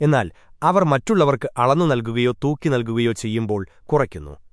എന്നാൽ അവർ മറ്റുള്ളവർക്ക് അളന്നു നൽകുകയോ തൂക്കി നൽകുകയോ ചെയ്യുമ്പോൾ കുറയ്ക്കുന്നു.